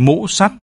mũ sắt.